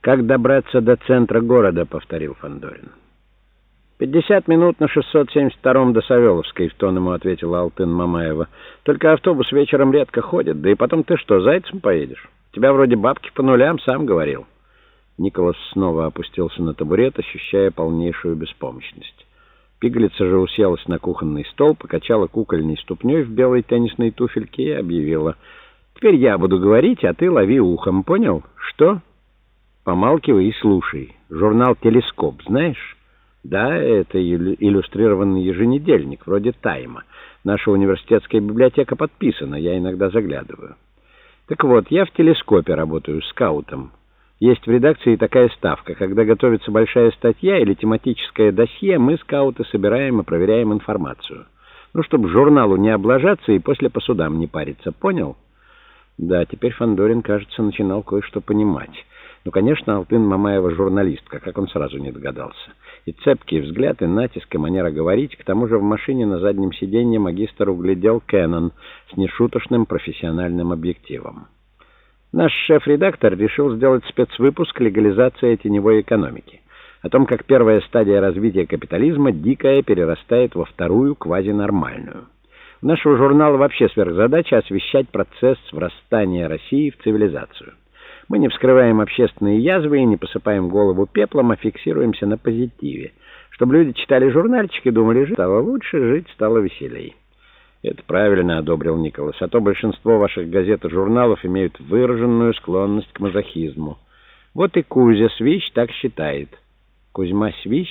«Как добраться до центра города?» — повторил Фандорин. «Пятьдесят минут на 672-м до Савеловской», — в тон ему ответила Алтын Мамаева. «Только автобус вечером редко ходит, да и потом ты что, зайцем поедешь? Тебя вроде бабки по нулям, сам говорил». Николас снова опустился на табурет, ощущая полнейшую беспомощность. Пигалица же уселась на кухонный стол, покачала кукольной ступней в белой теннисной туфельке и объявила. «Теперь я буду говорить, а ты лови ухом, понял? Что?» Помалкивай и слушай. Журнал «Телескоп» знаешь? Да, это иллюстрированный еженедельник, вроде «Тайма». Наша университетская библиотека подписана, я иногда заглядываю. Так вот, я в «Телескопе» работаю, скаутом. Есть в редакции такая ставка. Когда готовится большая статья или тематическое досье, мы, скауты, собираем и проверяем информацию. Ну, чтобы журналу не облажаться и после по судам не париться. Понял? Да, теперь Фандорин, кажется, начинал кое-что понимать. Ну, конечно, Алтын Мамаева журналистка, как он сразу не догадался. И цепкий взгляд, и натиск, и манера говорить. К тому же в машине на заднем сиденье магистр углядел Кэнон с нешуточным профессиональным объективом. Наш шеф-редактор решил сделать спецвыпуск «Легализация теневой экономики» о том, как первая стадия развития капитализма дикая перерастает во вторую квазинормальную. У нашего журнала вообще сверхзадача освещать процесс врастания России в цивилизацию. Мы не вскрываем общественные язвы и не посыпаем голову пеплом, а фиксируемся на позитиве. Чтобы люди читали журнальчик и думали, жить стало лучше, жить стало веселей. Это правильно одобрил Николас, а то большинство ваших газет и журналов имеют выраженную склонность к мазохизму. Вот и Кузя Свищ так считает. Кузьма Свищ,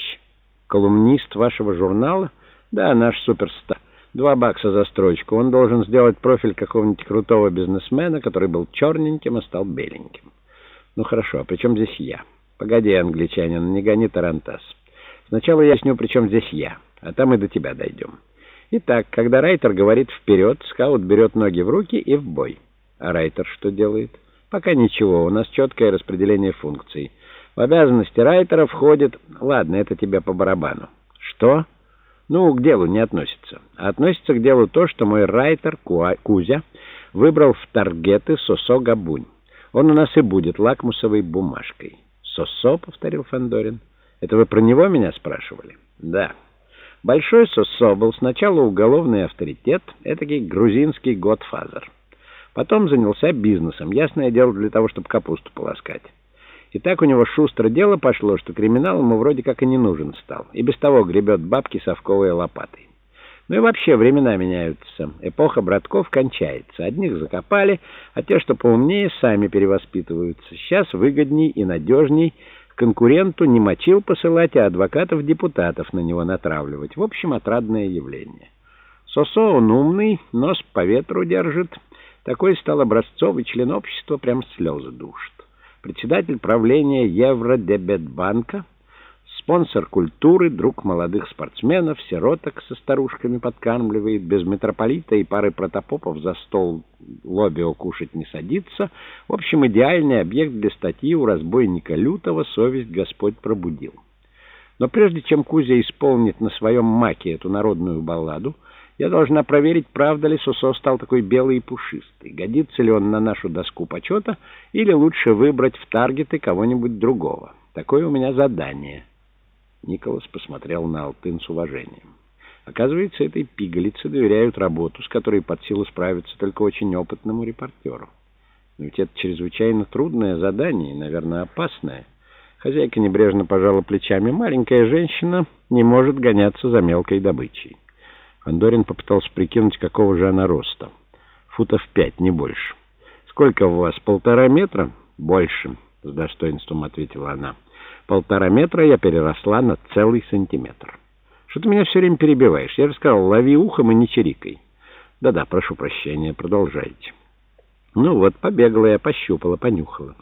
колумнист вашего журнала? Да, наш суперстар. Два бакса за строчку. Он должен сделать профиль какого-нибудь крутого бизнесмена, который был черненьким, а стал беленьким. Ну хорошо, а при чем здесь я? Погоди, англичанин, не гони тарантас. Сначала я объясню, при чем здесь я, а там и до тебя дойдем. Итак, когда Райтер говорит «вперед», скаут берет ноги в руки и в бой. А Райтер что делает? Пока ничего, у нас четкое распределение функций. В обязанности Райтера входит... Ладно, это тебе по барабану. Что? Ну, к делу не относится. А относится к делу то, что мой райтер Кузя выбрал в таргеты Сосо Габунь. Он у нас и будет лакмусовой бумажкой. «Сосо», — повторил Фандорин. «Это вы про него меня спрашивали?» «Да». Большой Сосо был сначала уголовный авторитет, этакий грузинский годфазер. Потом занялся бизнесом, ясное дело, для того, чтобы капусту полоскать. И так у него шустро дело пошло, что криминал ему вроде как и не нужен стал. И без того гребет бабки совковой лопатой. Ну и вообще времена меняются. Эпоха братков кончается. Одних закопали, а те, что поумнее, сами перевоспитываются. Сейчас выгодней и надежней конкуренту не мочил посылать, а адвокатов-депутатов на него натравливать. В общем, отрадное явление. Сосо он умный, нос по ветру держит. Такой стал образцовый член общества, прям слезы душит председатель правления Евродебетбанка, спонсор культуры, друг молодых спортсменов, сироток со старушками подкармливает, без митрополита и пары протопопов за стол лобио кушать не садится. В общем, идеальный объект для статьи у разбойника Лютого совесть Господь пробудил. Но прежде чем Кузя исполнит на своем маке эту народную балладу, я должна проверить, правда ли Сусо стал такой белый и пушистый. Годится ли он на нашу доску почета, или лучше выбрать в таргеты кого-нибудь другого. Такое у меня задание. Николас посмотрел на Алтын с уважением. Оказывается, этой пигалице доверяют работу, с которой под силу справиться только очень опытному репортеру. Но ведь это чрезвычайно трудное задание и, наверное, опасное. Хозяйка небрежно пожала плечами. Маленькая женщина не может гоняться за мелкой добычей. Фандорин попытался прикинуть, какого же она роста. Футов пять, не больше. «Сколько у вас, полтора метра?» «Больше», — с достоинством ответила она. «Полтора метра я переросла на целый сантиметр». «Что ты меня все время перебиваешь? Я же сказал, лови ухом и не чирикай». «Да-да, прошу прощения, продолжайте». Ну вот, побегала я, пощупала, понюхала.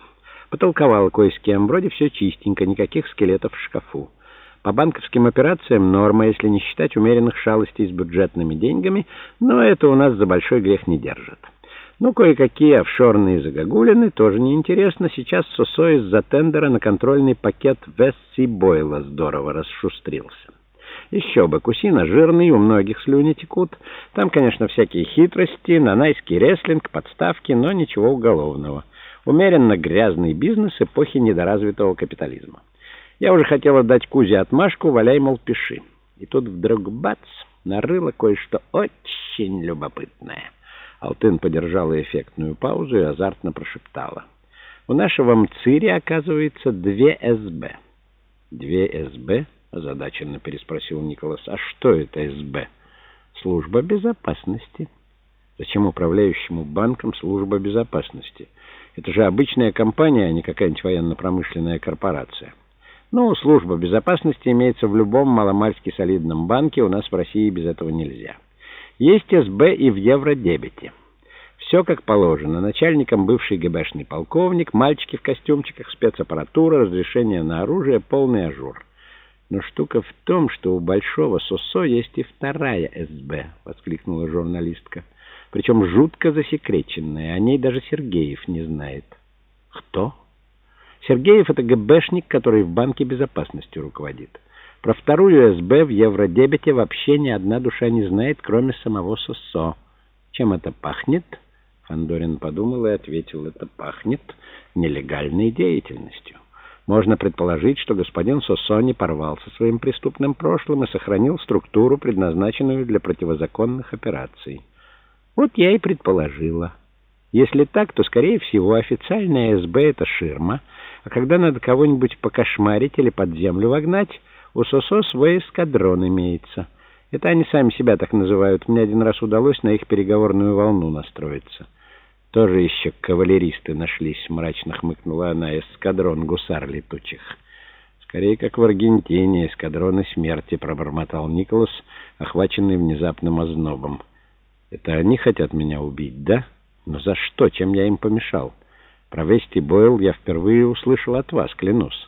Потолковала кое с кем, вроде все чистенько, никаких скелетов в шкафу. По банковским операциям норма, если не считать умеренных шалостей с бюджетными деньгами, но это у нас за большой грех не держит. Ну, кое-какие офшорные загогулины тоже неинтересно. Сейчас Сосо из-за тендера на контрольный пакет Вестси Бойла здорово расшустрился. Еще бы, Кусина жирный, у многих слюни текут. Там, конечно, всякие хитрости, нанайский рестлинг, подставки, но ничего уголовного. Умеренно грязный бизнес эпохи недоразвитого капитализма. Я уже хотела дать Кузе отмашку, валяй, мол, пиши. И тут вдруг бац, нарыло кое-что очень любопытное. Алтын подержала эффектную паузу и азартно прошептала. У нашего МЦИРи, оказывается, две СБ. Две СБ? Озадаченно переспросил Николас. А что это СБ? Служба безопасности. Зачем управляющему банком служба безопасности? Это же обычная компания, а не какая-нибудь военно-промышленная корпорация. Ну, служба безопасности имеется в любом маломальски солидном банке, у нас в России без этого нельзя. Есть СБ и в евродебете. Все как положено. Начальником бывший ГБшный полковник, мальчики в костюмчиках, спецаппаратура, разрешение на оружие, полный ажур. Но штука в том, что у Большого Сосо есть и вторая СБ, воскликнула журналистка. Причем жутко засекреченная, о ней даже Сергеев не знает. Кто? Сергеев — это ГБшник, который в банке безопасности руководит. Про вторую СБ в Евродебете вообще ни одна душа не знает, кроме самого Сосо. Чем это пахнет? Фандорин подумал и ответил, это пахнет нелегальной деятельностью. Можно предположить, что господин Сосо не порвался своим преступным прошлым и сохранил структуру, предназначенную для противозаконных операций. Вот я и предположила. Если так, то, скорее всего, официальная СБ — это ширма, а когда надо кого-нибудь покошмарить или под землю вогнать, у СОСО свой эскадрон имеется. Это они сами себя так называют. Мне один раз удалось на их переговорную волну настроиться. Тоже еще кавалеристы нашлись, мрачно хмыкнула она, эскадрон гусар летучих. Скорее, как в Аргентине, эскадроны смерти, пробормотал Николас, охваченный внезапным ознобом. Это они хотят меня убить, да? Но за что? Чем я им помешал? Про Вести Бойл я впервые услышал от вас, клянусь.